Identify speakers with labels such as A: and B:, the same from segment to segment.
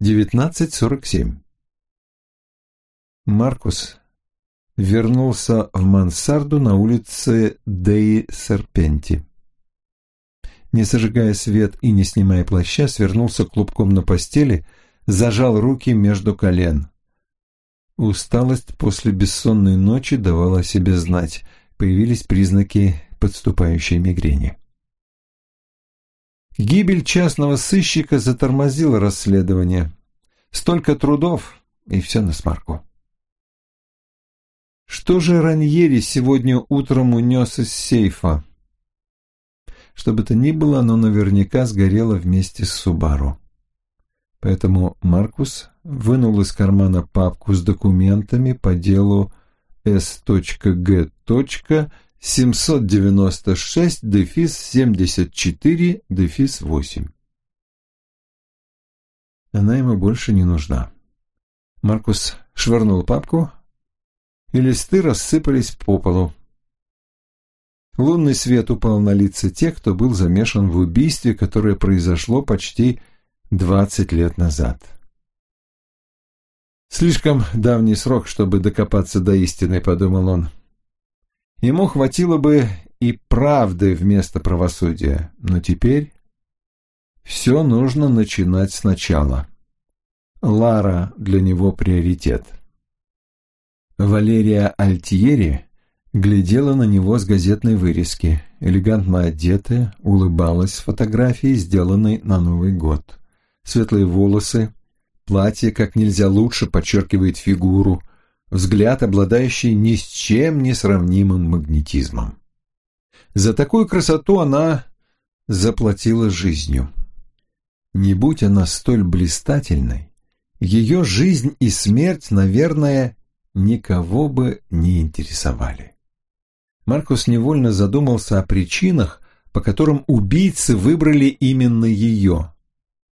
A: 19.47 Маркус вернулся в мансарду на улице Деи Серпенти. Не зажигая свет и не снимая плаща, свернулся клубком на постели, зажал руки между колен. Усталость после бессонной ночи давала о себе знать. Появились признаки подступающей мигрени. Гибель частного сыщика затормозила расследование. Столько трудов, и все на смарку. Что же Раньери сегодня утром унес из сейфа? Что бы то ни было, оно наверняка сгорело вместе с Субару. Поэтому Маркус вынул из кармана папку с документами по делу S.G. 796 дефис 74 дефис 8. Она ему больше не нужна. Маркус швырнул папку, и листы рассыпались по полу. Лунный свет упал на лица тех, кто был замешан в убийстве, которое произошло почти двадцать лет назад. «Слишком давний срок, чтобы докопаться до истины», — подумал он. Ему хватило бы и правды вместо правосудия, но теперь все нужно начинать сначала. Лара для него приоритет. Валерия Альтьери глядела на него с газетной вырезки, элегантно одетая, улыбалась с фотографии, сделанной на Новый год. Светлые волосы, платье как нельзя лучше подчеркивает фигуру, взгляд, обладающий ни с чем не сравнимым магнетизмом. За такую красоту она заплатила жизнью. Не будь она столь блистательной, ее жизнь и смерть, наверное, никого бы не интересовали. Маркус невольно задумался о причинах, по которым убийцы выбрали именно ее,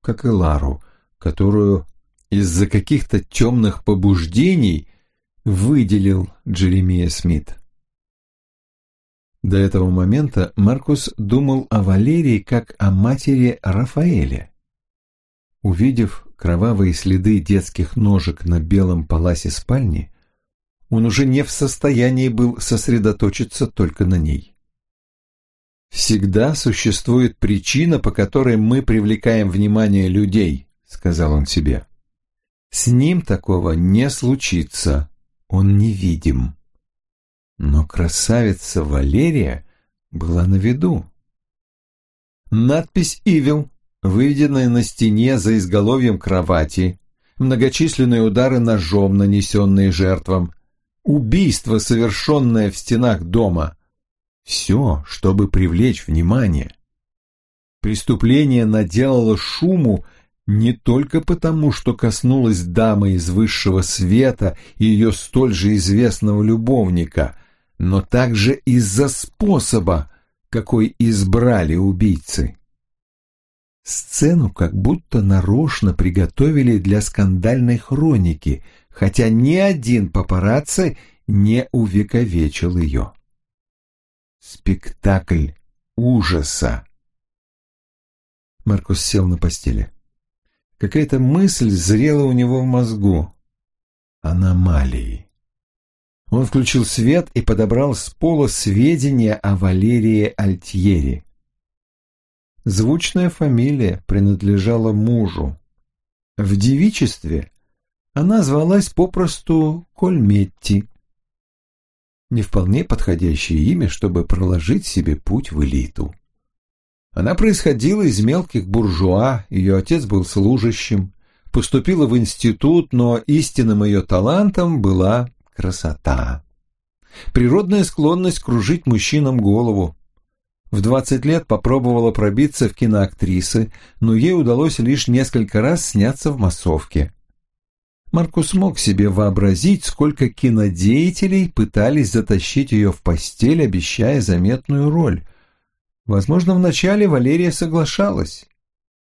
A: как и Лару, которую из-за каких-то темных побуждений выделил Джеремия Смит. До этого момента Маркус думал о Валерии как о матери Рафаэле. Увидев кровавые следы детских ножек на белом паласе спальни, он уже не в состоянии был сосредоточиться только на ней. «Всегда существует причина, по которой мы привлекаем внимание людей», — сказал он себе. «С ним такого не случится, он невидим». Но красавица Валерия была на виду. Надпись «Ивил», выведенная на стене за изголовьем кровати, многочисленные удары ножом, нанесенные жертвам, убийство, совершенное в стенах дома. Все, чтобы привлечь внимание. Преступление наделало шуму не только потому, что коснулось дамы из высшего света и ее столь же известного любовника, но также из-за способа, какой избрали убийцы. Сцену как будто нарочно приготовили для скандальной хроники – хотя ни один папарацци не увековечил ее. Спектакль ужаса. Маркус сел на постели. Какая-то мысль зрела у него в мозгу. Аномалии. Он включил свет и подобрал с пола сведения о Валерии Альтьери. Звучная фамилия принадлежала мужу. В девичестве она звалась попросту Кольметти. Не вполне подходящее имя, чтобы проложить себе путь в элиту. Она происходила из мелких буржуа, ее отец был служащим, поступила в институт, но истинным ее талантом была красота. Природная склонность кружить мужчинам голову. В 20 лет попробовала пробиться в киноактрисы, но ей удалось лишь несколько раз сняться в массовке. Маркус мог себе вообразить, сколько кинодеятелей пытались затащить ее в постель, обещая заметную роль. Возможно, вначале Валерия соглашалась.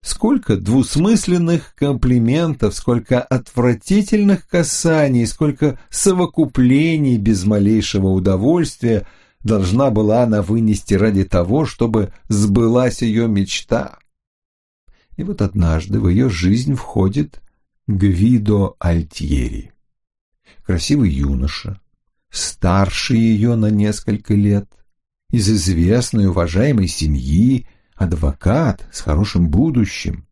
A: Сколько двусмысленных комплиментов, сколько отвратительных касаний, сколько совокуплений без малейшего удовольствия должна была она вынести ради того, чтобы сбылась ее мечта. И вот однажды в ее жизнь входит Гвидо Альтьери. Красивый юноша, старше ее на несколько лет, из известной уважаемой семьи, адвокат с хорошим будущим.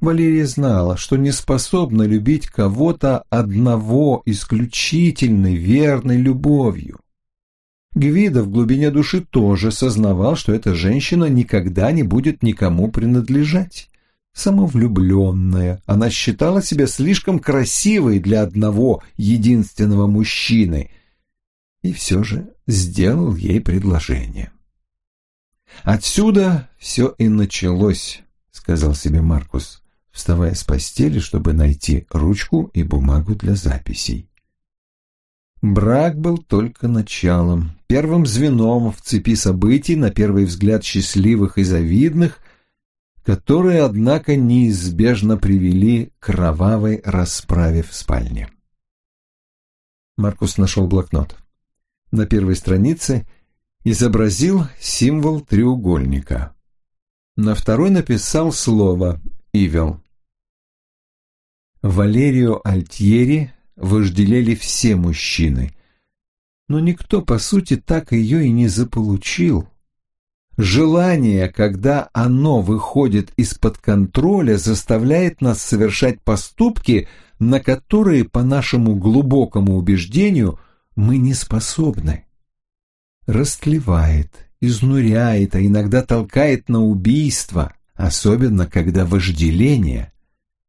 A: Валерия знала, что не способна любить кого-то одного исключительной верной любовью. Гвида в глубине души тоже сознавал, что эта женщина никогда не будет никому принадлежать. Самовлюбленная, она считала себя слишком красивой для одного единственного мужчины и все же сделал ей предложение. «Отсюда все и началось», — сказал себе Маркус, вставая с постели, чтобы найти ручку и бумагу для записей. Брак был только началом, первым звеном в цепи событий, на первый взгляд счастливых и завидных, которые, однако, неизбежно привели к кровавой расправе в спальне. Маркус нашел блокнот. На первой странице изобразил символ треугольника. На второй написал слово «Ивел». Валерию Альтьери вожделели все мужчины. Но никто, по сути, так ее и не заполучил. Желание, когда оно выходит из-под контроля, заставляет нас совершать поступки, на которые, по нашему глубокому убеждению, мы не способны. Растлевает, изнуряет, а иногда толкает на убийство, особенно когда вожделение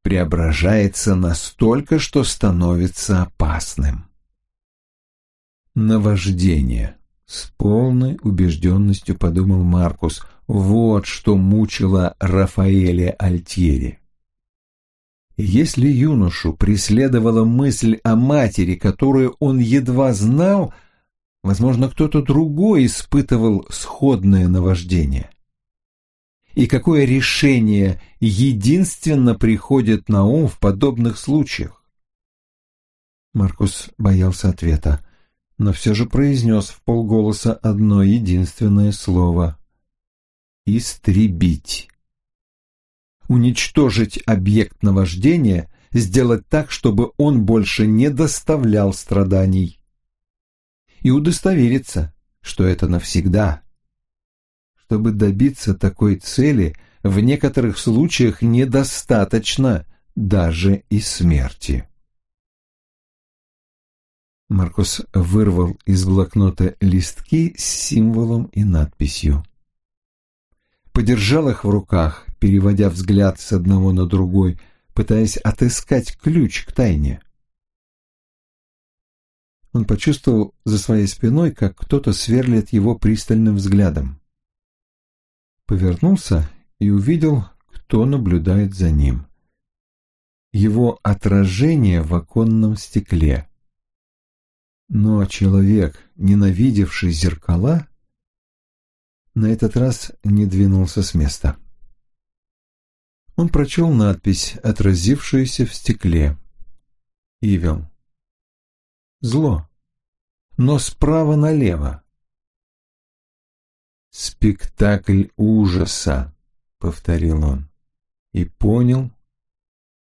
A: преображается настолько, что становится опасным. Наваждение. С полной убежденностью подумал Маркус. Вот что мучило Рафаэля Альтьери. Если юношу преследовала мысль о матери, которую он едва знал, возможно, кто-то другой испытывал сходное наваждение и какое решение единственно приходит на ум в подобных случаях? Маркус боялся ответа, но все же произнес в полголоса одно единственное слово — «истребить». Уничтожить объект наваждения, сделать так, чтобы он больше не доставлял страданий. И удостовериться, что это навсегда, чтобы добиться такой цели, в некоторых случаях недостаточно даже и смерти. Маркус вырвал из блокнота листки с символом и надписью. Подержал их в руках, переводя взгляд с одного на другой, пытаясь отыскать ключ к тайне. Он почувствовал за своей спиной, как кто-то сверлит его пристальным взглядом повернулся и увидел, кто наблюдает за ним. Его отражение в оконном стекле. Но человек, ненавидевший зеркала, на этот раз не двинулся с места. Он прочел надпись, отразившуюся в стекле. Ивел. Зло. Но справа налево. «Спектакль ужаса», — повторил он, и понял,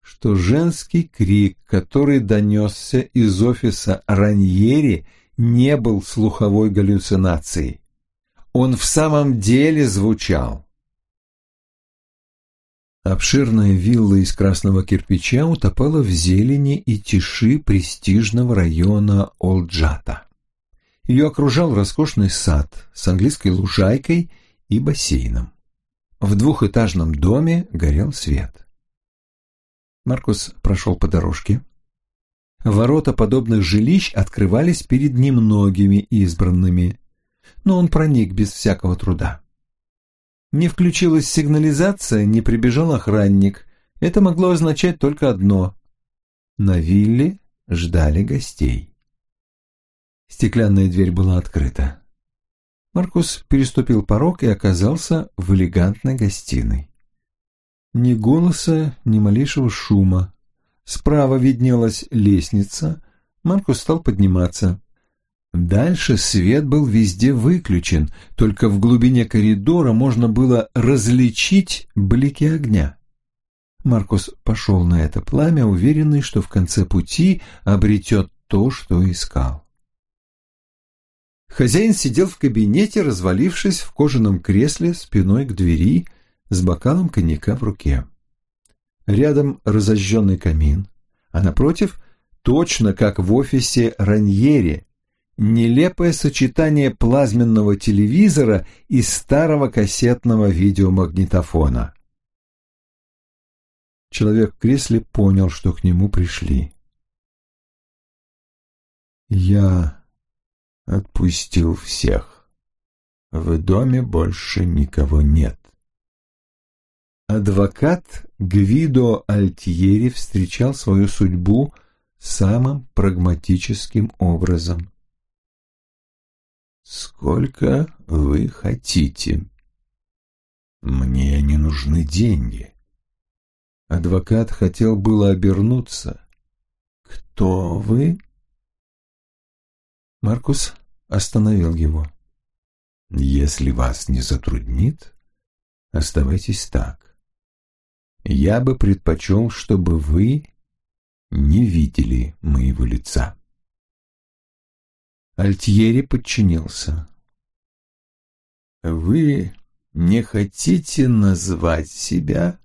A: что женский крик, который донесся из офиса Раньери, не был слуховой галлюцинацией. Он в самом деле звучал. Обширная вилла из красного кирпича утопала в зелени и тиши престижного района Олджата. Ее окружал роскошный сад с английской лужайкой и бассейном. В двухэтажном доме горел свет. Маркус прошел по дорожке. Ворота подобных жилищ открывались перед немногими избранными, но он проник без всякого труда. Не включилась сигнализация, не прибежал охранник. Это могло означать только одно. На вилле ждали гостей. Стеклянная дверь была открыта. Маркус переступил порог и оказался в элегантной гостиной. Ни голоса, ни малейшего шума. Справа виднелась лестница. Маркус стал подниматься. Дальше свет был везде выключен, только в глубине коридора можно было различить блики огня. Маркус пошел на это пламя, уверенный, что в конце пути обретет то, что искал. Хозяин сидел в кабинете, развалившись в кожаном кресле спиной к двери с бокалом коньяка в руке. Рядом разожженный камин, а напротив, точно как в офисе Раньери, нелепое сочетание плазменного телевизора и старого кассетного видеомагнитофона. Человек в кресле понял, что к нему пришли. «Я отпустил всех. В доме больше никого нет». Адвокат Гвидо Альтьери встречал свою судьбу самым прагматическим образом. «Сколько вы хотите?» «Мне не нужны деньги». Адвокат хотел было обернуться. «Кто вы?» Маркус остановил его. «Если вас не затруднит, оставайтесь так. Я бы предпочел, чтобы вы не видели моего лица». Альтьери подчинился. «Вы не хотите назвать себя,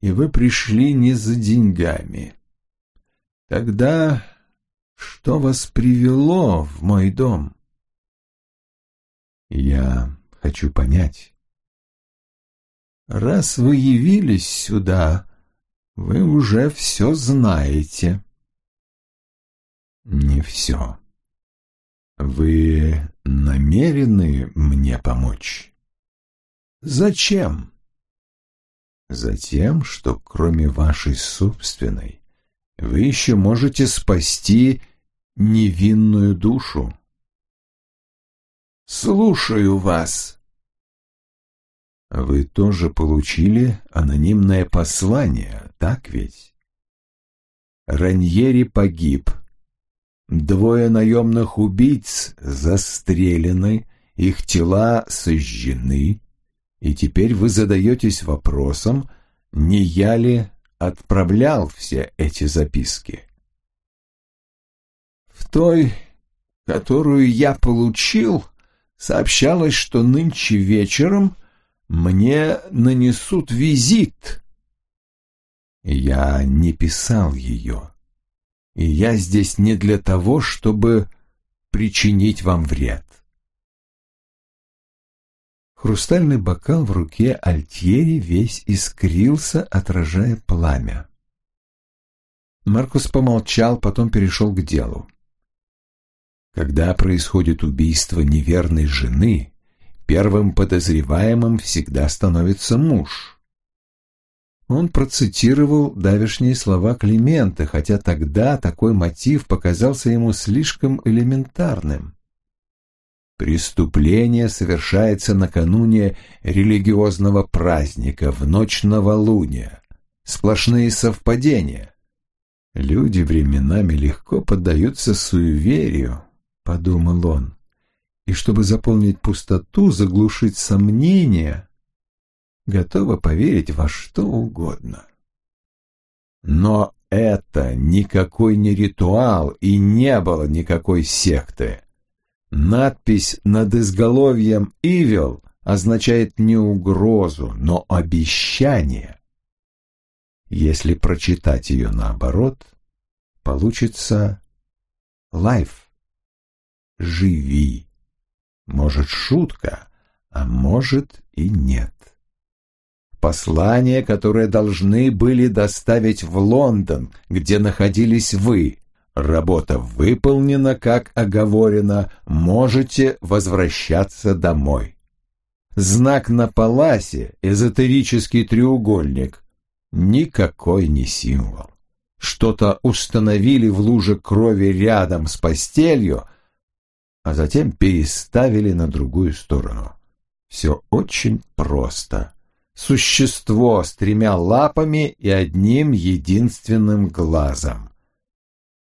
A: и вы пришли не за деньгами. Тогда что вас привело в мой дом?» «Я хочу понять». «Раз вы явились сюда, вы уже все знаете». «Не все». «Вы намерены мне помочь?» «Зачем?» «Затем, что кроме вашей собственной вы еще можете спасти невинную душу». «Слушаю вас». «Вы тоже получили анонимное послание, так ведь?» Раньери погиб, Двое наемных убийц застрелены, их тела сожжены, и теперь вы задаетесь вопросом, не я ли отправлял все эти записки? В той, которую я получил, сообщалось, что нынче вечером мне нанесут визит. Я не писал ее и я здесь не для того, чтобы причинить вам вред. Хрустальный бокал в руке Альтьери весь искрился, отражая пламя. Маркус помолчал, потом перешел к делу. Когда происходит убийство неверной жены, первым подозреваемым всегда становится муж. Он процитировал давешние слова Климента, хотя тогда такой мотив показался ему слишком элементарным. Преступление совершается накануне религиозного праздника, в ночь новолуния. Сплошные совпадения. Люди временами легко поддаются суеверию, подумал он. И чтобы заполнить пустоту, заглушить сомнения, готова поверить во что угодно. Но это никакой не ритуал и не было никакой секты. Надпись над изголовьем «Ивел» означает не угрозу, но обещание. Если прочитать ее наоборот, получится «Life» — «Живи». Может, шутка, а может и нет. Послание, которое должны были доставить в Лондон, где находились вы. Работа выполнена, как оговорено, можете возвращаться домой. Знак на паласе, эзотерический треугольник. Никакой не символ. Что-то установили в луже крови рядом с постелью, а затем переставили на другую сторону. Все очень просто существо с тремя лапами и одним единственным глазом.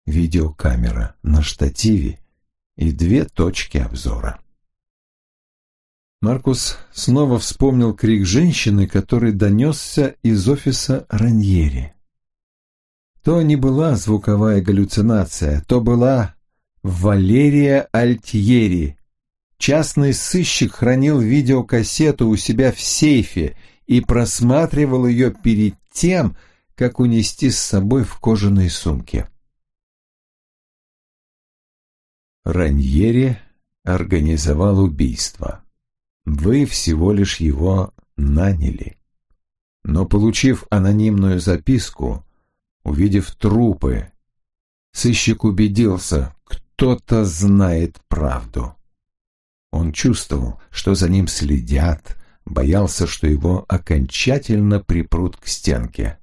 A: Видеокамера на штативе и две точки обзора. Маркус снова вспомнил крик женщины, который донесся из офиса Раньери. То не была звуковая галлюцинация, то была Валерия Альтьери. Частный сыщик хранил видеокассету у себя в сейфе и просматривал ее перед тем, как унести с собой в кожаной сумке. Раньери организовал убийство. Вы всего лишь его наняли. Но, получив анонимную записку, увидев трупы, сыщик убедился, кто-то знает правду. Он чувствовал, что за ним следят, боялся, что его окончательно припрут к стенке.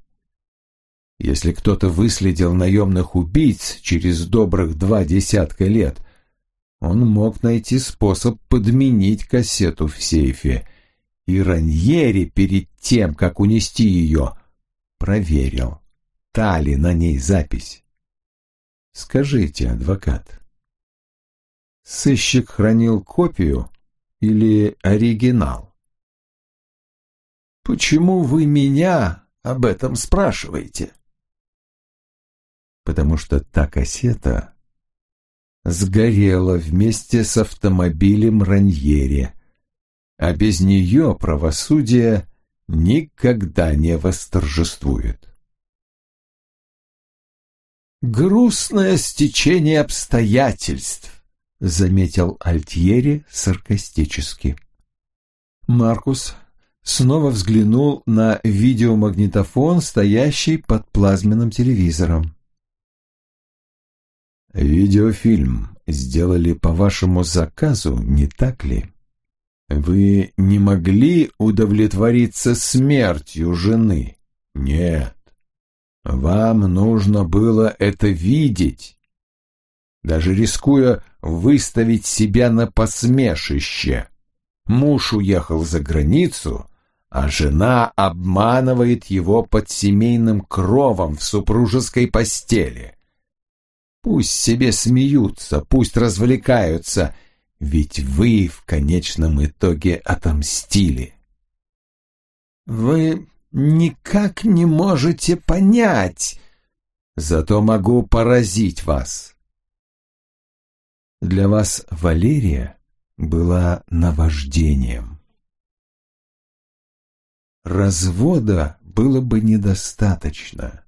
A: Если кто-то выследил наемных убийц через добрых два десятка лет, он мог найти способ подменить кассету в сейфе, и Раньери перед тем, как унести ее, проверил, та ли на ней запись. Скажите, адвокат, сыщик хранил копию или оригинал? Почему вы меня об этом спрашиваете? Потому что та кассета сгорела вместе с автомобилем Раньери, а без нее правосудие никогда не восторжествует. «Грустное стечение обстоятельств», — заметил Альтьери саркастически. Маркус снова взглянул на видеомагнитофон, стоящий под плазменным телевизором. Видеофильм сделали по вашему заказу, не так ли? Вы не могли удовлетвориться смертью жены? Нет. Вам нужно было это видеть, даже рискуя выставить себя на посмешище. Муж уехал за границу, а жена обманывает его под семейным кровом в супружеской постели. Пусть себе смеются, пусть развлекаются, ведь вы в конечном итоге отомстили. Вы никак не можете понять, зато могу поразить вас. Для вас Валерия была наваждением. Развода было бы недостаточно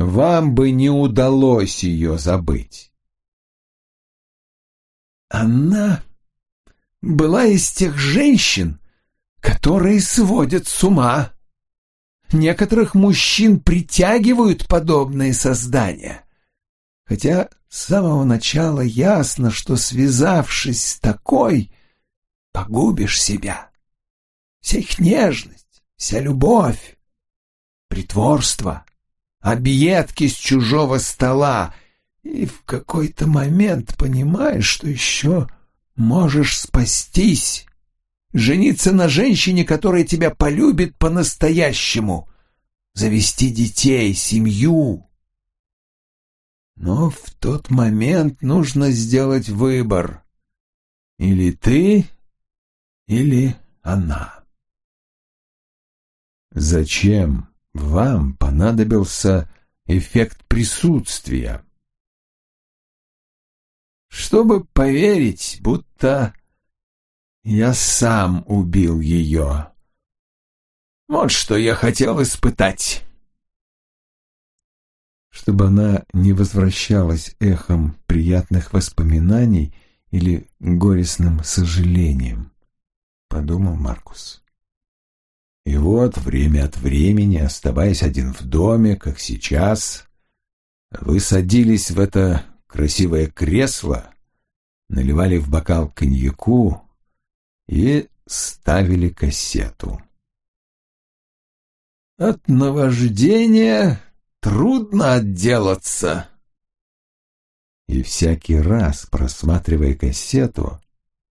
A: вам бы не удалось ее забыть. Она была из тех женщин, которые сводят с ума. Некоторых мужчин притягивают подобные создания. Хотя с самого начала ясно, что, связавшись с такой, погубишь себя. Вся их нежность, вся любовь, притворство, объедки с чужого стола, и в какой-то момент понимаешь, что еще можешь спастись, жениться на женщине, которая тебя полюбит по-настоящему, завести детей, семью. Но в тот момент нужно сделать выбор. Или ты, или она. Зачем вам понадобился эффект присутствия. Чтобы поверить, будто я сам убил ее. Вот что я хотел испытать. Чтобы она не возвращалась эхом приятных воспоминаний или горестным сожалением, подумал Маркус. И вот время от времени, оставаясь один в доме, как сейчас, вы садились в это красивое кресло, наливали в бокал коньяку и ставили кассету. От наваждения трудно отделаться. И всякий раз, просматривая кассету,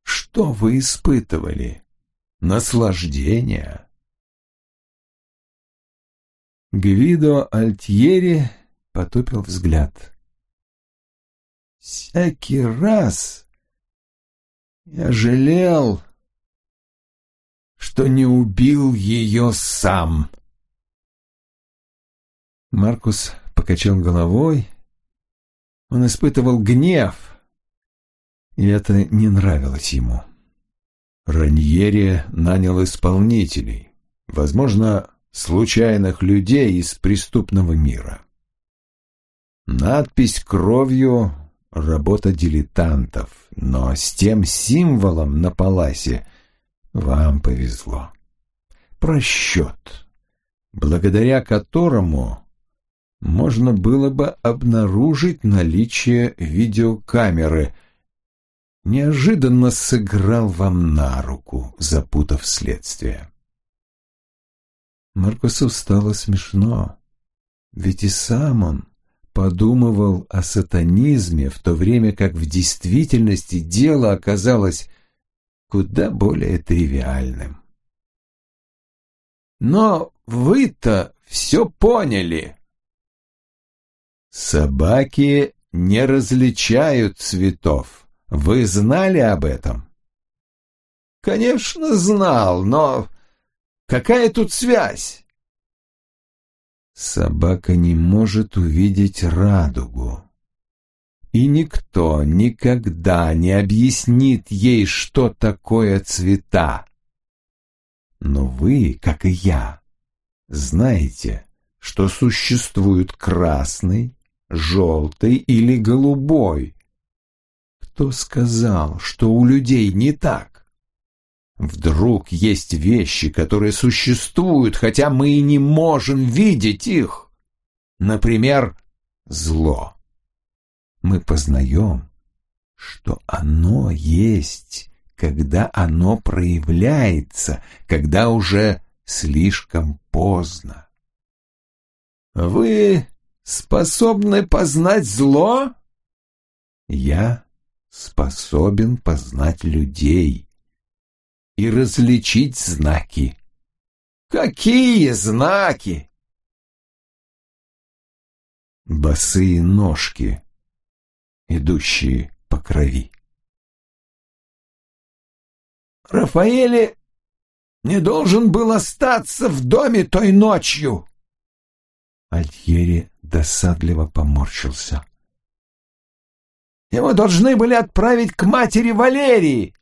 A: что вы испытывали? Наслаждение. Гвидо Альтьери потупил взгляд. «Всякий раз я жалел,
B: что не убил ее сам.
A: Маркус покачал головой. Он испытывал гнев, и это не нравилось ему.
B: Раньери нанял исполнителей, возможно, случайных людей из преступного мира. Надпись кровью — работа дилетантов, но с тем символом на паласе вам повезло. Просчет, благодаря которому можно было бы обнаружить наличие видеокамеры, неожиданно сыграл вам на руку, запутав следствие.
A: Маркусу стало смешно, ведь и сам он подумывал о сатанизме, в то время как в действительности дело оказалось куда более тривиальным.
B: «Но вы-то все поняли!» «Собаки не различают цветов. Вы знали об этом?» «Конечно, знал, но какая тут связь?»
A: Собака не может увидеть радугу. И никто никогда не объяснит ей, что такое цвета. Но вы, как и я, знаете, что существует красный, желтый или голубой. Кто сказал, что у людей не так? Вдруг есть вещи, которые существуют, хотя мы и не можем видеть их. Например, зло. Мы познаем, что оно есть, когда оно проявляется, когда уже слишком поздно.
B: Вы способны познать зло?
A: Я способен познать людей и различить знаки.
B: Какие знаки?
A: Босые ножки, идущие по крови.
B: Рафаэле не должен был остаться в доме той ночью.
A: Альери досадливо поморщился.
B: Его должны были отправить к матери Валерии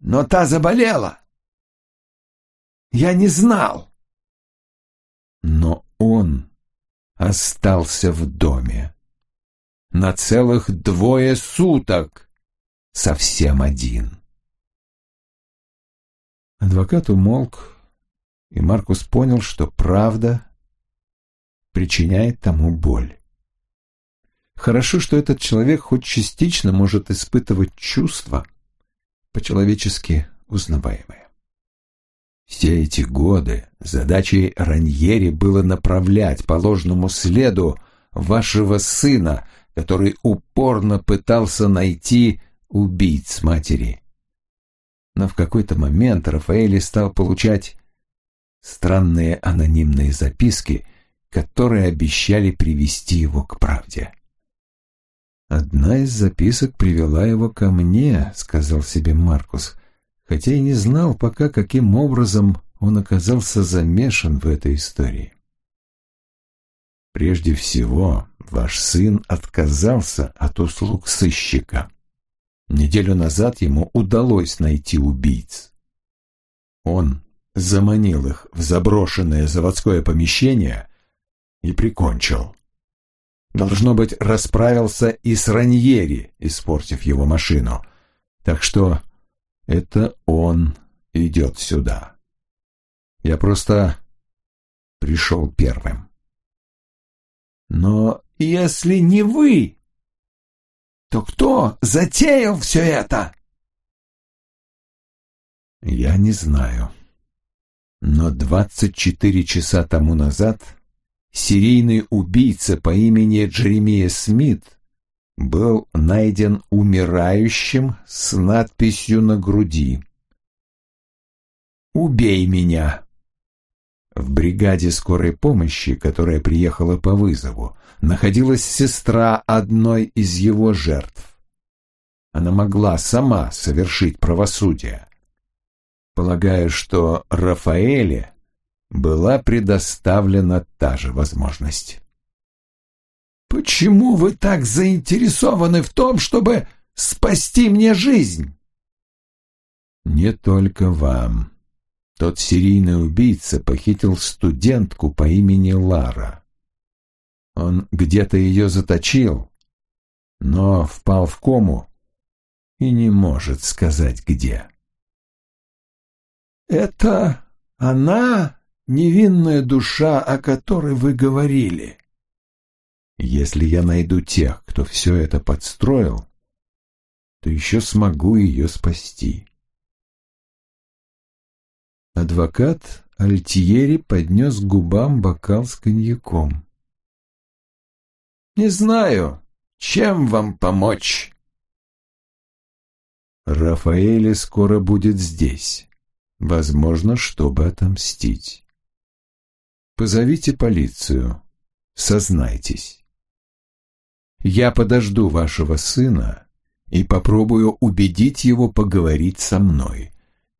B: но та заболела. Я не знал.
A: Но он остался в доме. На целых двое суток. Совсем один. Адвокат умолк, и Маркус понял, что правда причиняет тому боль. Хорошо, что этот человек хоть частично может испытывать чувства, по-человечески узнаваемое. Все эти годы задачей Раньери было направлять по ложному следу вашего сына, который упорно пытался найти убийц матери. Но в какой-то момент Рафаэль стал получать странные анонимные записки, которые обещали привести его к правде. «Одна из записок привела его ко мне», — сказал себе Маркус, хотя и не знал пока, каким образом он оказался замешан в этой истории. Прежде всего, ваш сын отказался от услуг сыщика. Неделю назад ему удалось найти убийц. Он заманил их в заброшенное заводское помещение и прикончил. Должно быть, расправился и с Раньери, испортив его машину. Так что это он идет сюда. Я просто пришел первым.
B: Но если не вы, то кто затеял все это?
A: Я не знаю. Но двадцать четыре часа тому назад серийный убийца по имени Джеремия Смит был найден умирающим с надписью на груди «Убей меня!». В бригаде скорой помощи, которая приехала по вызову, находилась сестра одной из его жертв. Она могла сама совершить правосудие.
B: Полагаю, что Рафаэле была предоставлена та же возможность. «Почему вы так заинтересованы в том, чтобы спасти мне жизнь?»
A: «Не только вам. Тот серийный убийца похитил студентку по имени Лара. Он где-то ее заточил, но впал в кому и не может сказать где».
B: «Это она, невинная душа, о которой вы говорили?»
A: «Если я найду тех, кто все это подстроил, то еще смогу ее спасти». Адвокат Альтьери поднес к губам бокал с коньяком.
B: «Не знаю, чем вам помочь?»
A: «Рафаэле скоро будет здесь, возможно, чтобы отомстить. Позовите полицию, сознайтесь. Я подожду вашего сына и попробую убедить его поговорить со мной».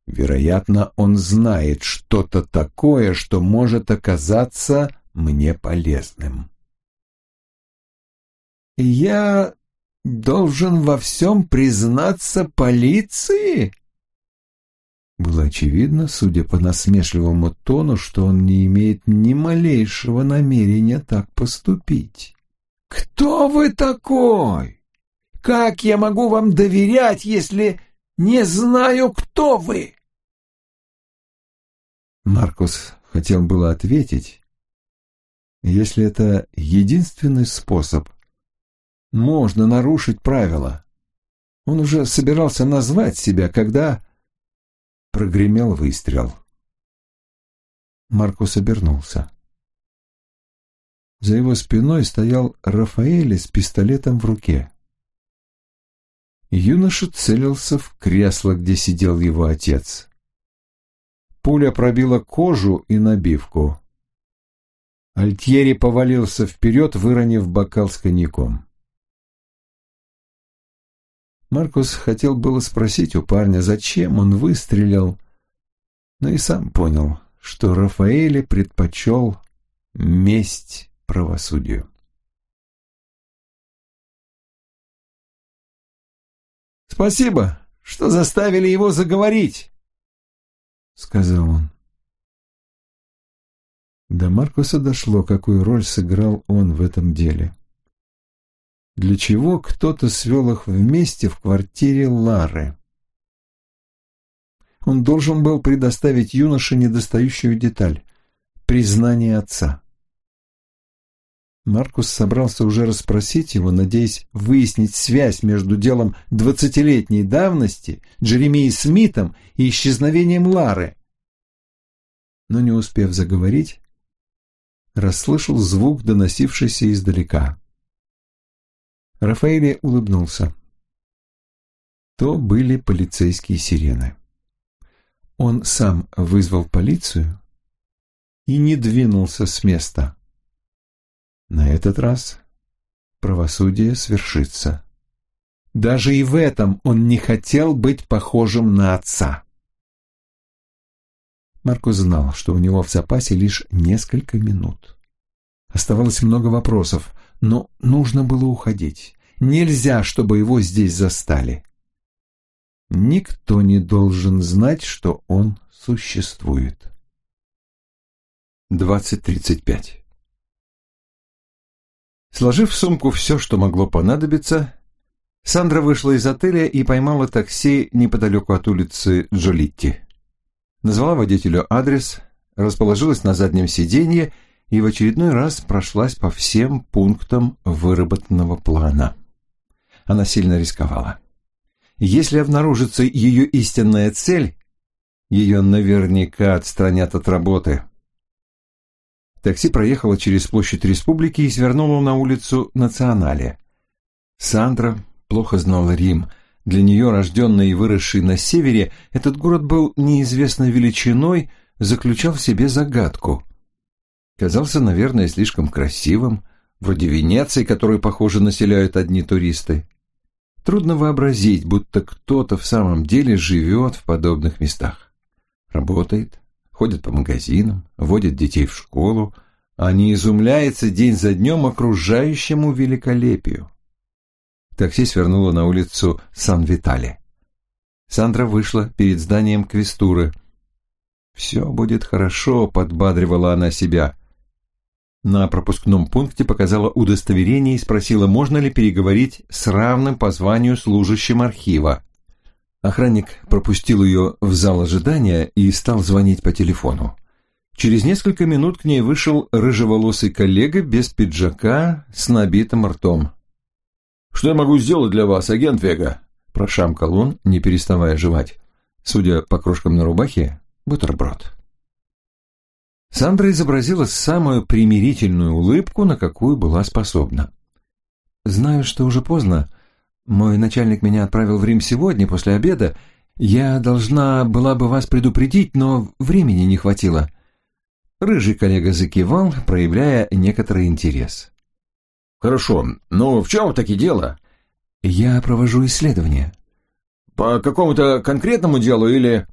A: Вероятно, он знает что-то такое, что может оказаться мне полезным.
B: «Я должен во всем признаться полиции?»
A: Было очевидно, судя по насмешливому тону, что он не имеет ни малейшего намерения так поступить.
B: «Кто вы такой? Как я могу вам доверять, если не знаю, кто вы!»
A: Маркус хотел было ответить, если это единственный способ, можно нарушить правила. Он уже собирался назвать себя, когда прогремел выстрел. Маркус обернулся. За его спиной стоял Рафаэль с пистолетом в руке. Юноша целился в кресло, где сидел его отец. Пуля пробила кожу и набивку. Альтьери повалился вперед, выронив бокал с коньяком. Маркус хотел было спросить у парня, зачем он выстрелил, но и сам понял, что Рафаэле предпочел месть правосудию.
B: «Спасибо, что заставили его заговорить», — сказал он.
A: До Маркуса дошло, какую роль сыграл он в этом деле. Для чего кто-то свел их вместе в квартире Лары? Он должен был предоставить юноше недостающую деталь — признание отца. Маркус собрался уже расспросить его, надеясь выяснить связь между делом двадцатилетней давности, Джеремией Смитом и исчезновением Лары. Но не успев заговорить, расслышал звук, доносившийся издалека. Рафаэле улыбнулся. То были полицейские сирены. Он сам вызвал полицию и не двинулся с места. На этот раз правосудие свершится. Даже и в этом он не хотел быть похожим на отца. Маркус знал, что у него в запасе лишь несколько минут. Оставалось много вопросов, но нужно было уходить. Нельзя, чтобы его здесь застали. Никто не должен знать, что он существует. 20.35 Сложив в сумку все, что могло понадобиться, Сандра вышла из отеля и поймала такси неподалеку от улицы Джолитти. Назвала водителю адрес, расположилась на заднем сиденье и в очередной раз прошлась по всем пунктам выработанного плана. Она сильно рисковала. Если обнаружится ее истинная цель, ее наверняка отстранят от работы – Такси проехало через площадь Республики и свернуло на улицу Национале. Сандра плохо знала Рим. Для нее, рожденный и выросший на севере, этот город был неизвестной величиной, заключал в себе загадку. Казался, наверное, слишком красивым, вроде Венеции, которую, похоже, населяют одни туристы. Трудно вообразить, будто кто-то в самом деле живет в подобных местах. Работает, ходит по магазинам, водит детей в школу, а не изумляется день за днем окружающему великолепию. Такси свернуло на улицу Сан-Витале. Сандра вышла перед зданием Квестуры. «Все будет хорошо», — подбадривала она себя. На пропускном пункте показала удостоверение и спросила, можно ли переговорить с равным по званию служащим архива. Охранник пропустил ее в зал ожидания и стал звонить по телефону. Через несколько минут к ней вышел рыжеволосый коллега без пиджака с набитым ртом. «Что я могу сделать для вас, агент Вега?» Прошамкал он, не переставая жевать. Судя по крошкам на рубахе, бутерброд. Сандра изобразила самую примирительную улыбку, на какую была способна. «Знаю, что уже поздно. Мой начальник меня отправил в Рим сегодня, после обеда. Я должна была бы вас предупредить, но времени не хватило». Рыжий коллега закивал, проявляя некоторый интерес.
B: «Хорошо, но в чем таки дело?»
A: Я провожу исследования.
B: По какому-то конкретному делу или...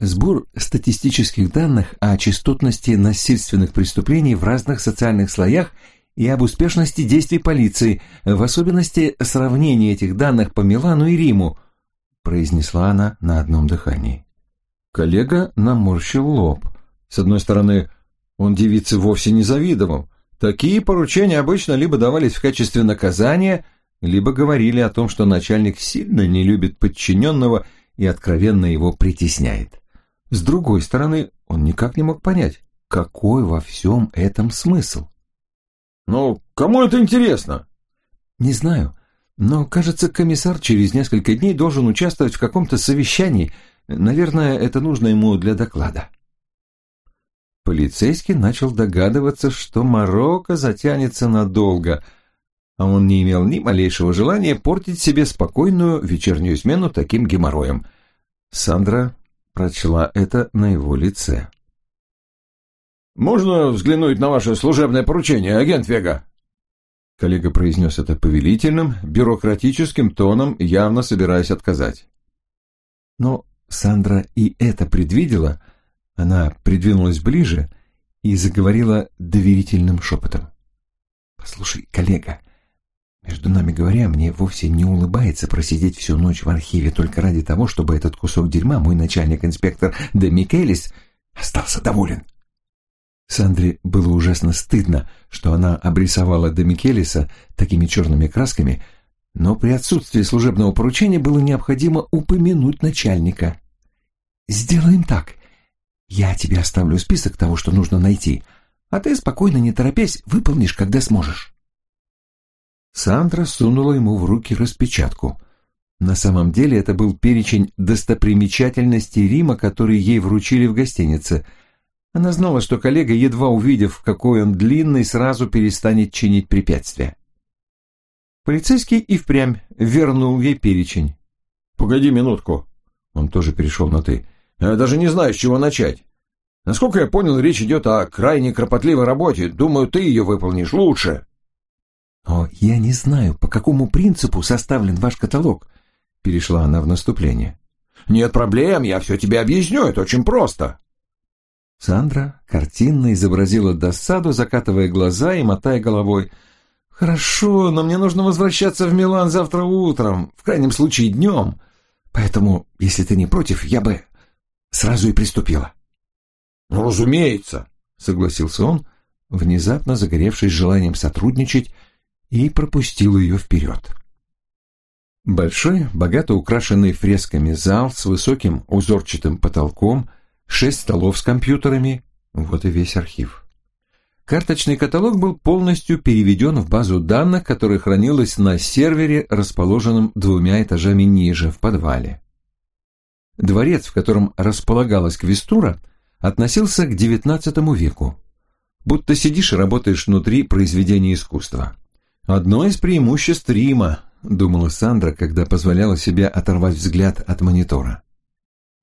A: Сбор статистических данных о частотности насильственных преступлений в разных социальных слоях и об успешности действий полиции, в особенности сравнение этих данных по Милану и Риму, произнесла она на одном дыхании. Коллега наморщил лоб. С одной стороны, он девице вовсе не завидовал. Такие поручения обычно либо давались в качестве наказания, либо говорили о том, что начальник сильно не любит подчиненного и откровенно его притесняет. С другой стороны, он никак не мог понять, какой во всем этом смысл.
B: «Ну, кому это интересно?»
A: «Не знаю, но, кажется, комиссар через несколько дней должен участвовать в каком-то совещании. Наверное, это нужно ему для доклада». Полицейский начал догадываться, что Марокко затянется надолго – а он не имел ни малейшего желания портить себе спокойную вечернюю смену таким геморроем. Сандра прочла это на его лице.
B: «Можно взглянуть на ваше служебное поручение, агент Вега?»
A: Коллега произнес это повелительным, бюрократическим тоном, явно собираясь отказать. Но Сандра и это предвидела, она придвинулась ближе и заговорила доверительным шепотом. «Послушай, коллега, между нами говоря, мне вовсе не улыбается просидеть всю ночь в архиве только ради того, чтобы этот кусок дерьма мой начальник-инспектор Де Микелис остался доволен. Сандре было ужасно стыдно, что она обрисовала Де Микелиса такими черными красками, но при отсутствии служебного поручения было необходимо упомянуть начальника. «Сделаем так. Я тебе оставлю список того, что нужно найти, а ты спокойно, не торопясь, выполнишь, когда сможешь». Сандра сунула ему в руки распечатку. На самом деле это был перечень достопримечательностей Рима, который ей вручили в гостинице. Она знала, что коллега, едва увидев, какой он длинный, сразу перестанет чинить препятствия. Полицейский и впрямь вернул ей перечень.
B: «Погоди минутку».
A: Он тоже перешел на «ты».
B: «Я даже не знаю, с чего начать. Насколько я понял, речь идет о крайне кропотливой работе. Думаю, ты ее выполнишь лучше».
A: «О, я не знаю, по какому принципу составлен ваш каталог», — перешла она в наступление.
B: «Нет проблем, я все тебе объясню, это очень просто».
A: Сандра картинно изобразила досаду, закатывая глаза и мотая головой. «Хорошо, но мне нужно возвращаться в Милан завтра утром, в крайнем случае днем. Поэтому, если ты не против, я бы сразу и приступила».
B: «Ну, разумеется», —
A: согласился он, внезапно загоревшись желанием сотрудничать и пропустил ее вперед. Большой, богато украшенный фресками зал с высоким узорчатым потолком, шесть столов с компьютерами, вот и весь архив. Карточный каталог был полностью переведен в базу данных, которая хранилась на сервере, расположенном двумя этажами ниже, в подвале. Дворец, в котором располагалась Квестура, относился к XIX веку. Будто сидишь и работаешь внутри произведения искусства. «Одно из преимуществ Рима», — думала Сандра, когда позволяла себе оторвать взгляд от монитора.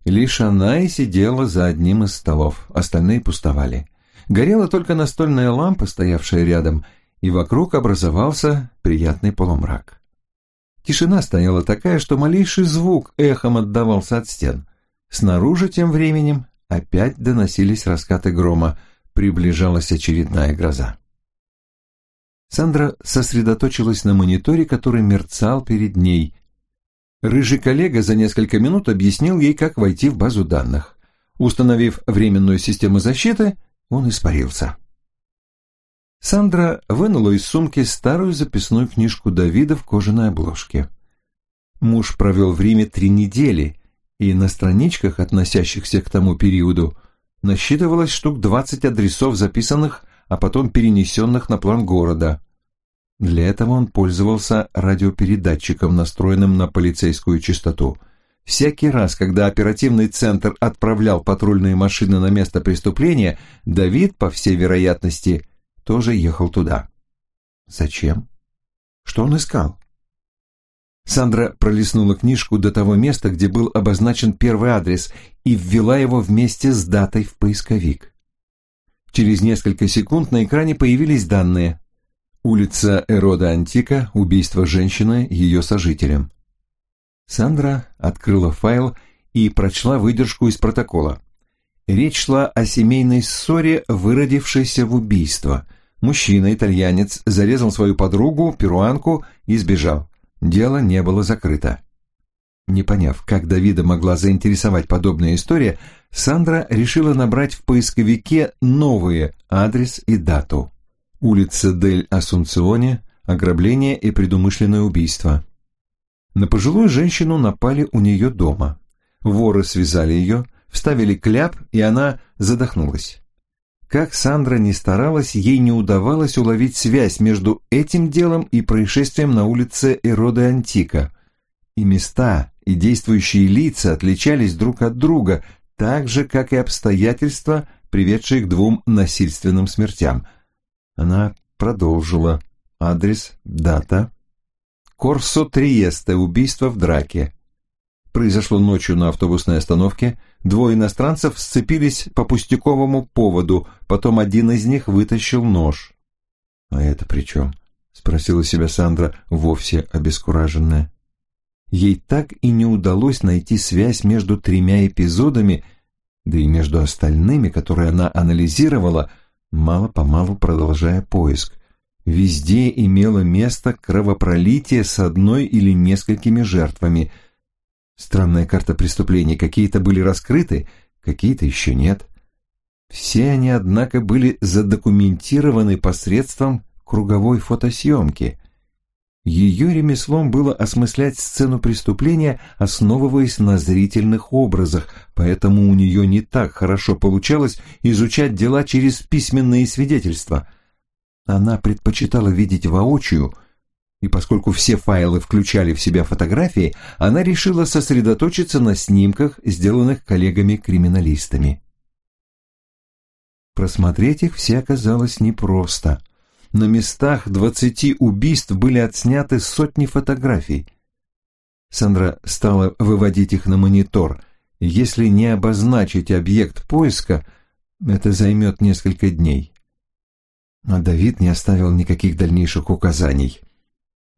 A: Лишь она и сидела за одним из столов, остальные пустовали. Горела только настольная лампа, стоявшая рядом, и вокруг образовался приятный полумрак. Тишина стояла такая, что малейший звук эхом отдавался от стен. Снаружи тем временем опять доносились раскаты грома, приближалась очередная гроза. Сандра сосредоточилась на мониторе, который мерцал перед ней. Рыжий коллега за несколько минут объяснил ей, как войти в базу данных. Установив временную систему защиты, он испарился. Сандра вынула из сумки старую записную книжку Давида в кожаной обложке. Муж провел в Риме три недели, и на страничках, относящихся к тому периоду, насчитывалось штук двадцать адресов, записанных, а потом перенесенных на план города. Для этого он пользовался радиопередатчиком, настроенным на полицейскую частоту. Всякий раз, когда оперативный центр отправлял патрульные машины на место преступления, Давид, по всей вероятности, тоже ехал туда. Зачем? Что он искал? Сандра пролистнула книжку до того места, где был обозначен первый адрес, и ввела его вместе с датой в поисковик. Через несколько секунд на экране появились данные. Улица Эрода Антика, убийство женщины ее сожителем. Сандра открыла файл и прочла выдержку из протокола. Речь шла о семейной ссоре, выродившейся в убийство. Мужчина, итальянец, зарезал свою подругу, перуанку, и сбежал. Дело не было закрыто. Не поняв, как Давида могла заинтересовать подобная история, Сандра решила набрать в поисковике новые адрес и дату. Улица Дель Асунционе, ограбление и предумышленное убийство. На пожилую женщину напали у нее дома. Воры связали ее, вставили кляп, и она задохнулась. Как Сандра не старалась, ей не удавалось уловить связь между этим делом и происшествием на улице Эроды Антика. И места, и действующие лица отличались друг от друга, так же, как и обстоятельства, приведшие к двум насильственным смертям. Она продолжила. Адрес, дата. Корсо Триесте, убийство в драке произошло ночью на автобусной остановке. Двое иностранцев сцепились по пустяковому поводу, потом один из них вытащил нож. «А это при чем?» — спросила себя Сандра, вовсе обескураженная. Ей так и не удалось найти связь между тремя эпизодами, да и между остальными, которые она анализировала, мало-помалу продолжая поиск. Везде имело место кровопролитие с одной или несколькими жертвами — Странная карта преступлений. Какие-то были раскрыты, какие-то еще нет. Все они, однако, были задокументированы посредством круговой фотосъемки. Ее ремеслом было осмыслять сцену преступления, основываясь на зрительных образах, поэтому у нее не так хорошо получалось изучать дела через письменные свидетельства. Она предпочитала видеть воочию – и поскольку все файлы включали в себя фотографии, она решила сосредоточиться на снимках, сделанных коллегами-криминалистами. Просмотреть их все оказалось непросто. На местах двадцати убийств были отсняты сотни фотографий. Сандра стала выводить их на монитор. Если не обозначить объект поиска, это займет несколько дней. А Давид не оставил никаких дальнейших указаний.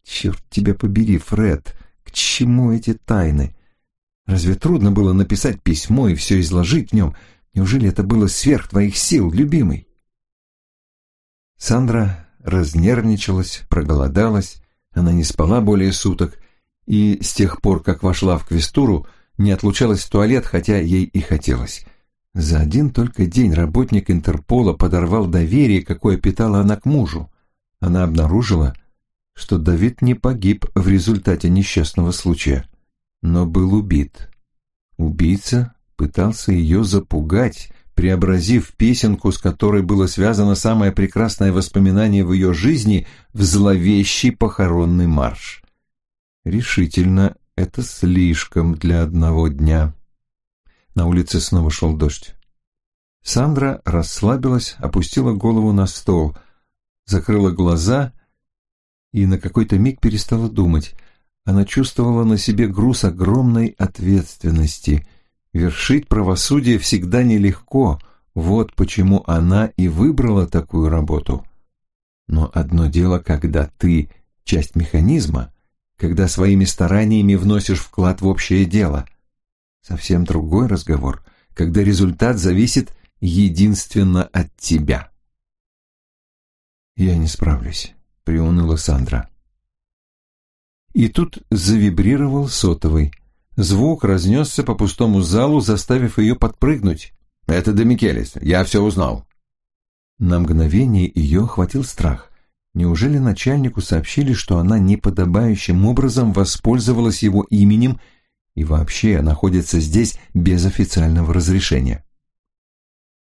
A: Черт тебя побери, Фред, к чему эти тайны? Разве трудно было написать письмо и все изложить в нем? Неужели это было сверх твоих сил, любимый? Сандра разнервничалась, проголодалась, она не спала более суток, и с тех пор, как вошла в квестуру, не отлучалась в туалет, хотя ей и хотелось. За один только день работник Интерпола подорвал доверие, какое питала она к мужу. Она обнаружила, что Давид не погиб в результате несчастного случая, но был убит. Убийца пытался ее запугать, преобразив песенку, с которой было связано самое прекрасное воспоминание в ее жизни, в зловещий похоронный марш. Решительно, это слишком для одного дня. На улице снова шел дождь. Сандра расслабилась, опустила голову на стол, закрыла глаза и на какой-то миг перестала думать. Она чувствовала на себе груз огромной ответственности. Вершить правосудие всегда нелегко, вот почему она и выбрала такую работу. Но одно дело, когда ты часть механизма, когда своими стараниями вносишь вклад в общее дело. Совсем другой разговор, когда результат зависит единственно от тебя. «Я не справлюсь», — приуныла Сандра. И тут завибрировал сотовый. Звук разнесся по пустому залу, заставив ее подпрыгнуть.
B: «Это Демикелис, я все узнал».
A: На мгновение ее охватил страх. Неужели начальнику сообщили, что она неподобающим образом воспользовалась его именем и вообще находится здесь без официального разрешения?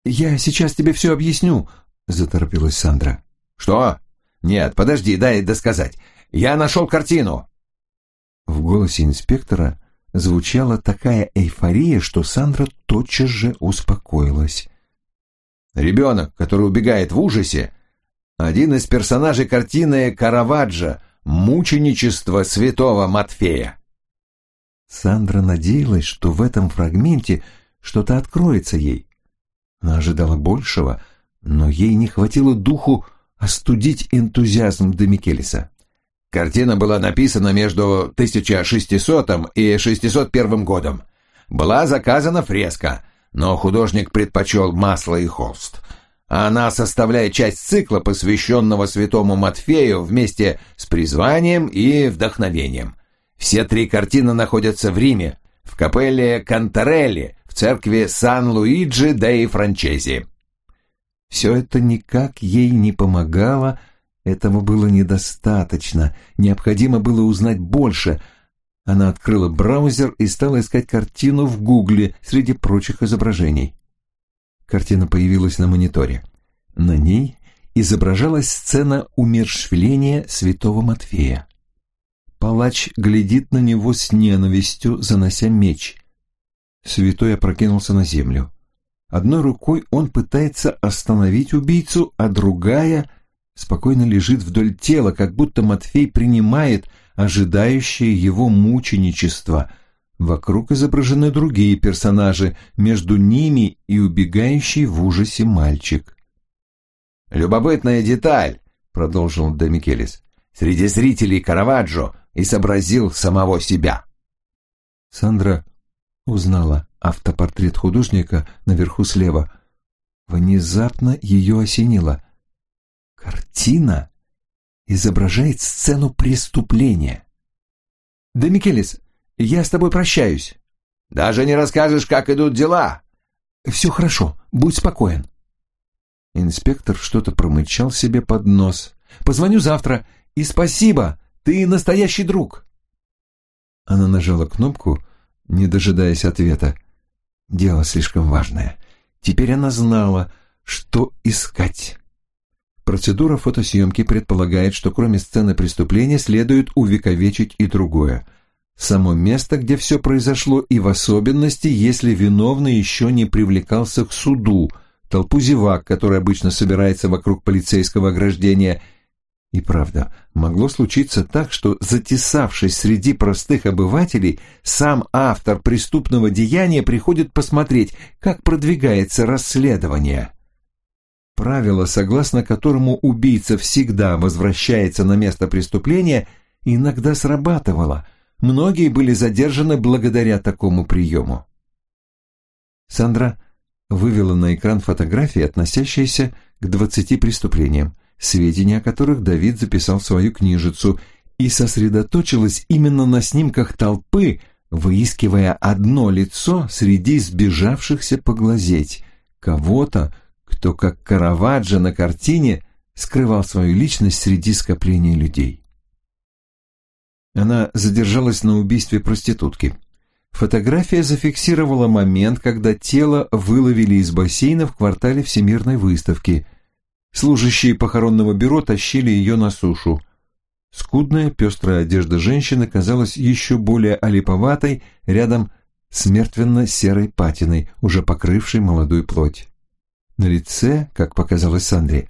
A: «Я сейчас тебе все объясню», — заторопилась Сандра.
B: «Что? Нет, подожди, дай досказать. Я нашел картину».
A: В голосе инспектора звучала такая эйфория, что Сандра тотчас же успокоилась.
B: Ребенок, который убегает в ужасе, один из персонажей картины Караваджо «Мученичество святого Матфея».
A: Сандра надеялась, что в этом фрагменте что-то откроется ей. Она ожидала большего, но ей не хватило духу остудить энтузиазм Демикелиса.
B: Картина была написана между 1600 и 601 годом. Была заказана фреска, но художник предпочел масло и холст. Она составляет часть цикла, посвященного святому Матфею вместе с призванием и вдохновением. Все три картины находятся в Риме, в капелле Кантарелли, в церкви Сан-Луиджи деи Франчези.
A: Все это никак ей не помогало, этого было недостаточно, необходимо было узнать больше. Она открыла браузер и стала искать картину в гугле среди прочих изображений. Картина появилась на мониторе. На ней изображалась сцена умершвления святого Матфея. Палач глядит на него с ненавистью, занося меч. Святой опрокинулся на землю. Одной рукой он пытается остановить убийцу, а другая спокойно лежит вдоль тела, как будто Матфей принимает ожидающее его мученичество. Вокруг изображены другие персонажи, между ними и убегающий в ужасе мальчик.
B: «Любопытная деталь», — продолжил Демикелис, — «среди зрителей Караваджо изобразил самого себя».
A: Сандра узнала автопортрет художника наверху слева. Внезапно ее осенило. Картина изображает сцену преступления. «Да, Микелис, я с тобой прощаюсь».
B: «Даже не расскажешь, как идут дела?»
A: «Все хорошо, будь спокоен». Инспектор что-то промычал себе под нос. «Позвоню завтра, и спасибо, ты настоящий друг». Она нажала кнопку, не дожидаясь ответа. Дело слишком важное. Теперь она знала, что искать. Процедура фотосъемки предполагает, что кроме сцены преступления следует увековечить и другое. Само место, где все произошло, и в особенности, если виновный еще не привлекался к суду, толпу зевак, который обычно собирается вокруг полицейского ограждения. И правда, могло случиться так, что, затесавшись среди простых обывателей, сам автор преступного деяния приходит посмотреть, как продвигается расследование. Правило, согласно которому убийца всегда возвращается на место преступления, иногда срабатывало. Многие были задержаны благодаря такому приему. Сандра вывела на экран фотографии, относящиеся к двадцати преступлениям, сведения о которых Давид записал в свою книжицу, и сосредоточилась именно на снимках толпы, выискивая одно лицо среди сбежавшихся поглазеть, кого-то, кто, как Караваджо на картине, скрывал свою личность среди скопления людей. Она задержалась на убийстве проститутки. Фотография зафиксировала момент, когда тело выловили из бассейна в квартале Всемирной выставки. Служащие похоронного бюро тащили ее на сушу. Скудная пестрая одежда женщины казалась еще более олиповатой рядом с мертвенно-серой патиной, уже покрывшей молодую плоть. На лице, как показалось Сандре,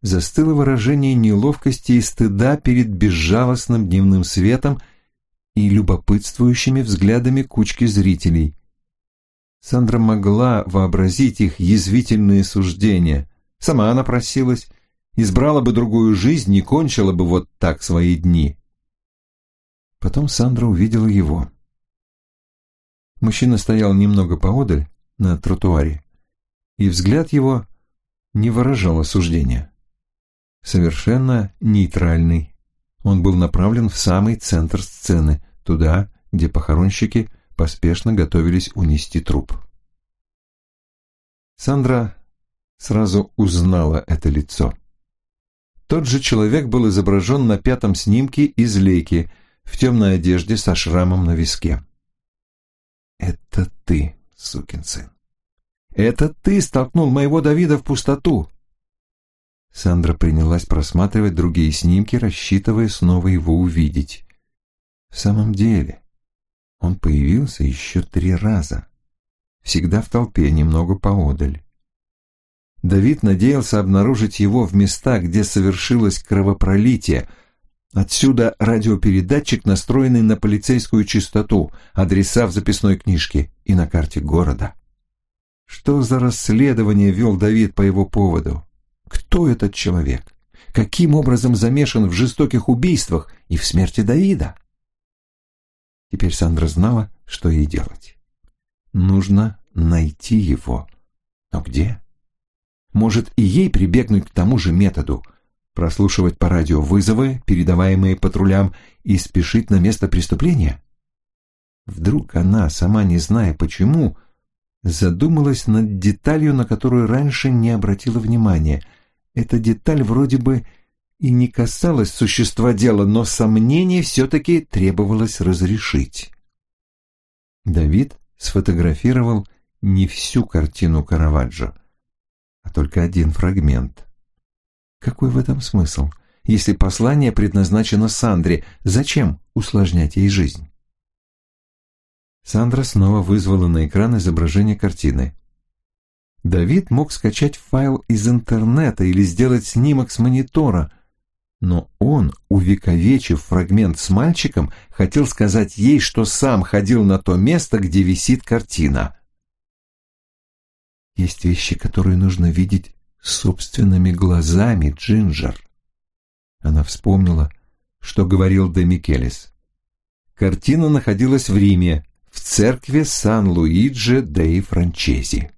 A: застыло выражение неловкости и стыда перед безжалостным дневным светом и любопытствующими взглядами кучки зрителей. Сандра могла вообразить их язвительные суждения. Сама она просилась, избрала бы другую жизнь и кончила бы вот так свои дни. Потом Сандра увидела его. Мужчина стоял немного поодаль, на тротуаре, и взгляд его не выражал осуждения. Совершенно нейтральный. Он был направлен в самый центр сцены, туда, где похоронщики поспешно готовились унести труп. Сандра сразу узнала это лицо. Тот же человек был изображен на пятом снимке из лейки в темной одежде со шрамом на виске. «Это ты, сукин сын! Это ты столкнул моего Давида в пустоту!» Сандра принялась просматривать другие снимки, рассчитывая снова его увидеть. В самом деле, он появился еще три раза. Всегда в толпе, немного поодаль. Давид надеялся обнаружить его в местах, где совершилось кровопролитие. Отсюда радиопередатчик, настроенный на полицейскую частоту, адреса в записной книжке и на карте города. Что за расследование вел Давид по его поводу? Кто этот человек? Каким образом замешан в жестоких убийствах и в смерти Давида? Теперь Сандра знала, что ей делать. Нужно найти его. Но где? Может, и ей прибегнуть к тому же методу – прослушивать по радио вызовы, передаваемые патрулям, и спешить на место преступления? Вдруг она, сама не зная почему, задумалась над деталью, на которую раньше не обратила внимания. Эта деталь вроде бы и не касалась существа дела, но сомнений все-таки требовалось разрешить. Давид сфотографировал не всю картину Караваджо, а только один фрагмент. Какой в этом смысл? Если послание предназначено Сандре, зачем усложнять ей жизнь? Сандра снова вызвала на экран изображение картины. Давид мог скачать файл из интернета или сделать снимок с монитора, но он, увековечив фрагмент с мальчиком, хотел сказать ей, что сам ходил на то место, где висит картина. Есть вещи, которые нужно видеть собственными глазами, Джинджер. Она вспомнила, что говорил Де. Картина находилась в Риме, в церкви Сан-Луиджи де Франчези.